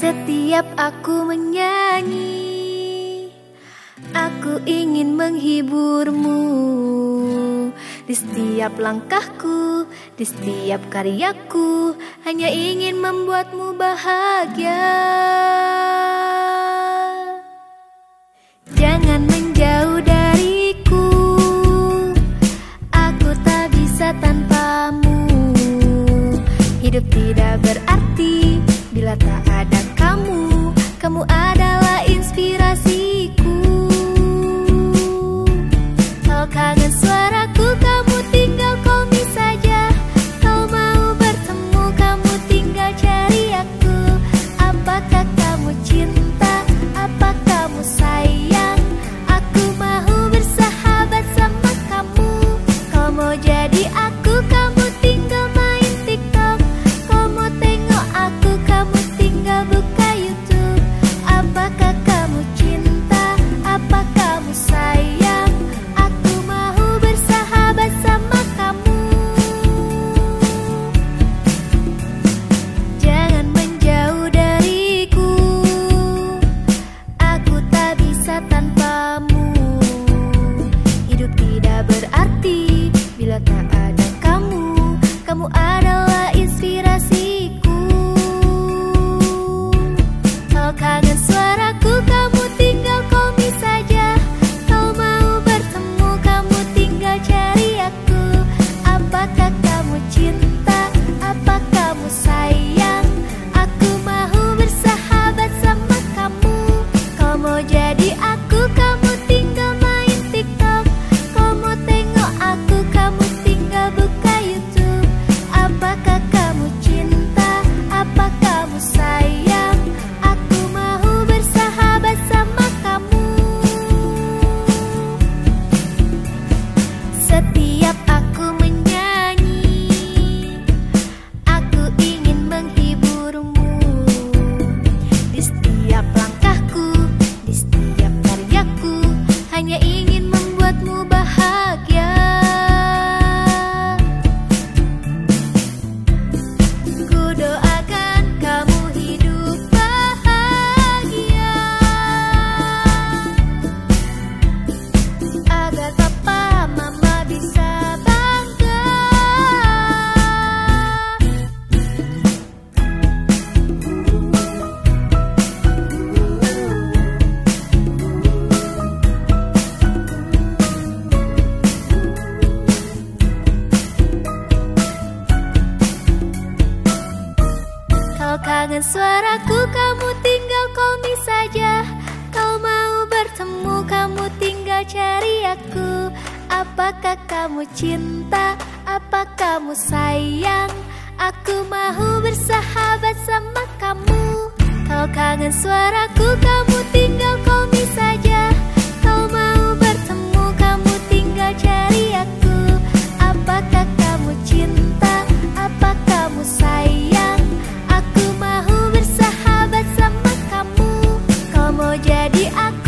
Setiap aku menyanyi Aku ingin menghiburmu. Di setiap langkahku Di setiap karyaku Hanya ingin membuatmu bahagia. Jangan menjauh dariku Aku tak bisa tanpamu. Hidup tidak berarti Bila tak Dengan suaraku kamu tinggal call saja Kau mau bertemu kamu tinggal cari aku Apakah kamu cinta? Apakah kamu sayang? Aku mau bersahabat sama kamu Kau kangen suaraku kamu tinggal call jadi aku